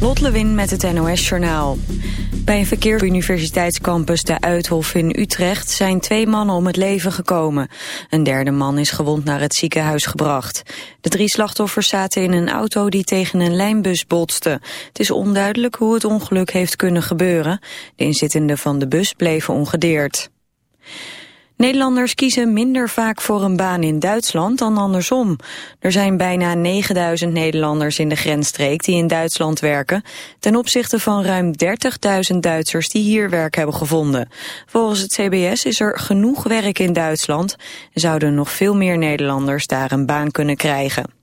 Lot Lewin met het NOS Journaal. Bij een verkeer op universiteitscampus De Uithof in Utrecht zijn twee mannen om het leven gekomen. Een derde man is gewond naar het ziekenhuis gebracht. De drie slachtoffers zaten in een auto die tegen een lijnbus botste. Het is onduidelijk hoe het ongeluk heeft kunnen gebeuren. De inzittenden van de bus bleven ongedeerd. Nederlanders kiezen minder vaak voor een baan in Duitsland dan andersom. Er zijn bijna 9000 Nederlanders in de grensstreek die in Duitsland werken... ten opzichte van ruim 30.000 Duitsers die hier werk hebben gevonden. Volgens het CBS is er genoeg werk in Duitsland... en zouden nog veel meer Nederlanders daar een baan kunnen krijgen.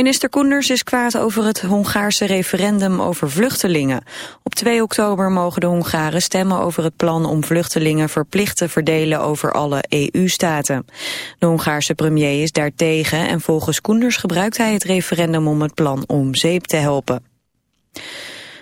Minister Koenders is kwaad over het Hongaarse referendum over vluchtelingen. Op 2 oktober mogen de Hongaren stemmen over het plan om vluchtelingen verplicht te verdelen over alle EU-staten. De Hongaarse premier is daartegen en volgens Koenders gebruikt hij het referendum om het plan om zeep te helpen.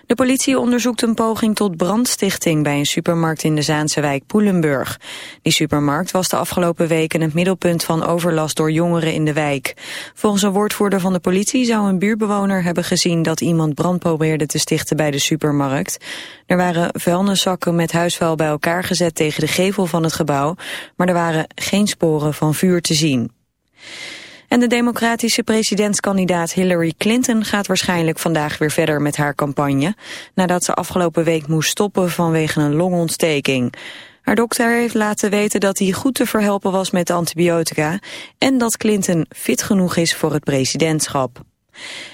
De politie onderzoekt een poging tot brandstichting bij een supermarkt in de Zaanse wijk Poelenburg. Die supermarkt was de afgelopen weken het middelpunt van overlast door jongeren in de wijk. Volgens een woordvoerder van de politie zou een buurbewoner hebben gezien dat iemand brand probeerde te stichten bij de supermarkt. Er waren vuilniszakken met huisvuil bij elkaar gezet tegen de gevel van het gebouw, maar er waren geen sporen van vuur te zien. En de democratische presidentskandidaat Hillary Clinton gaat waarschijnlijk vandaag weer verder met haar campagne, nadat ze afgelopen week moest stoppen vanwege een longontsteking. Haar dokter heeft laten weten dat hij goed te verhelpen was met antibiotica en dat Clinton fit genoeg is voor het presidentschap.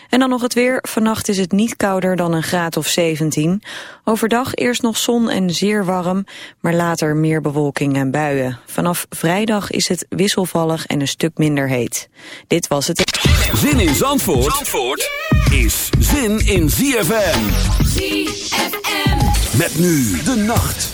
En dan nog het weer. Vannacht is het niet kouder dan een graad of 17. Overdag eerst nog zon en zeer warm, maar later meer bewolking en buien. Vanaf vrijdag is het wisselvallig en een stuk minder heet. Dit was het... Zin in Zandvoort, Zandvoort is zin in ZFM. ZFM. Met nu de nacht.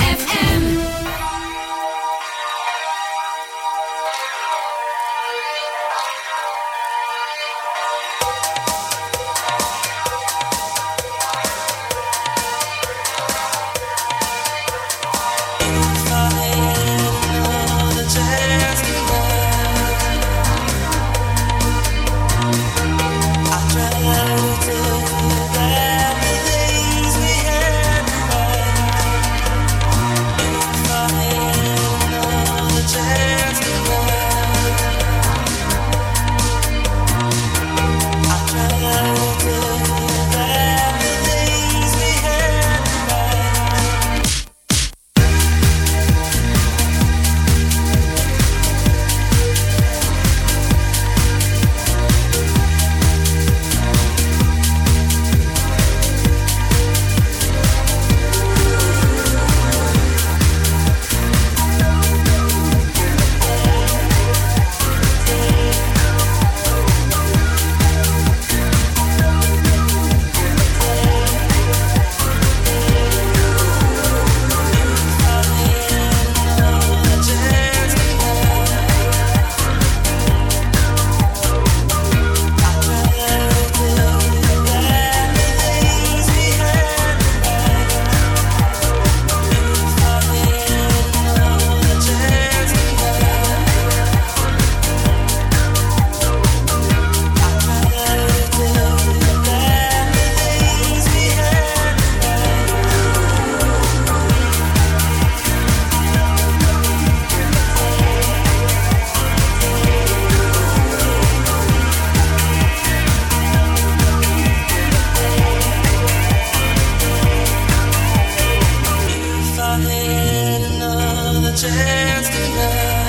chance to love.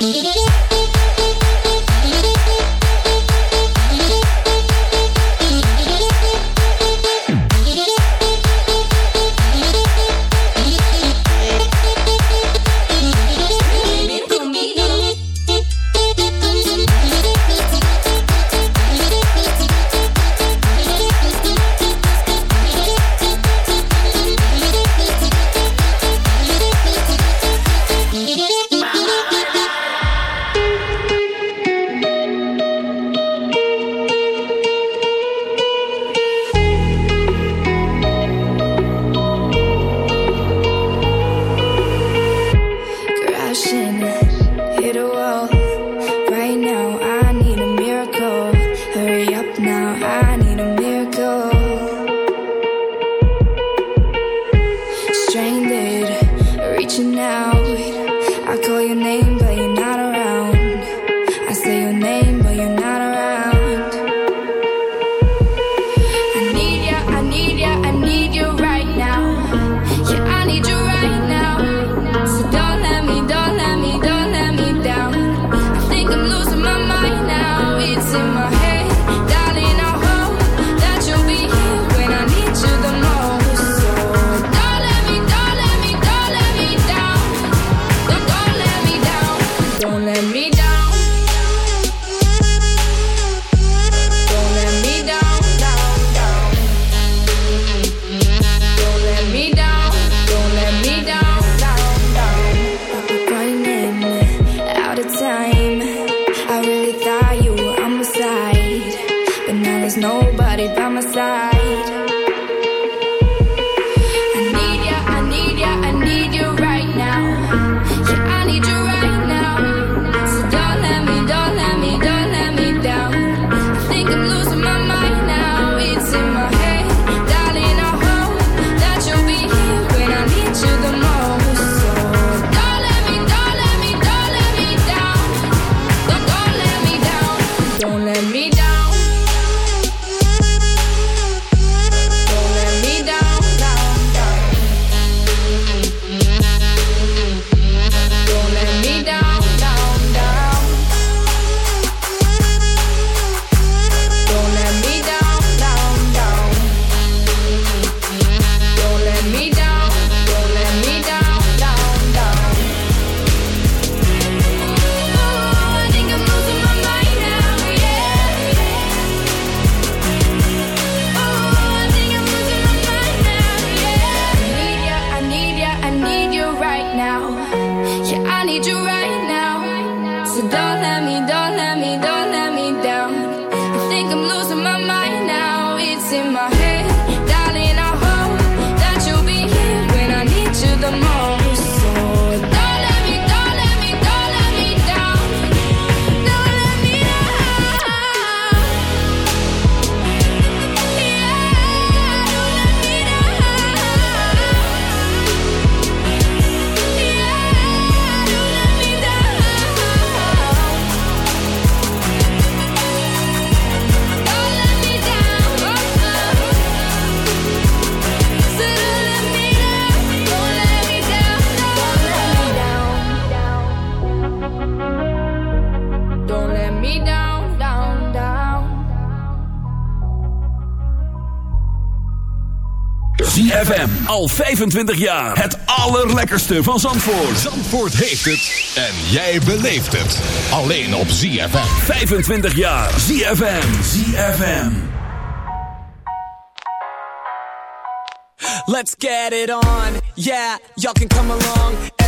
fresh. Al 25 jaar. Het allerlekkerste van Zandvoort. Zandvoort heeft het. En jij beleeft het. Alleen op ZFM. 25 jaar. ZFM. ZFM. Let's get it on. Yeah, y'all can come along.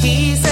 He said.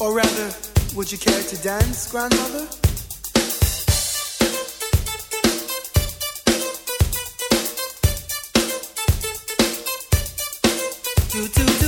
Or rather, would you care to dance, grandmother? Do, do.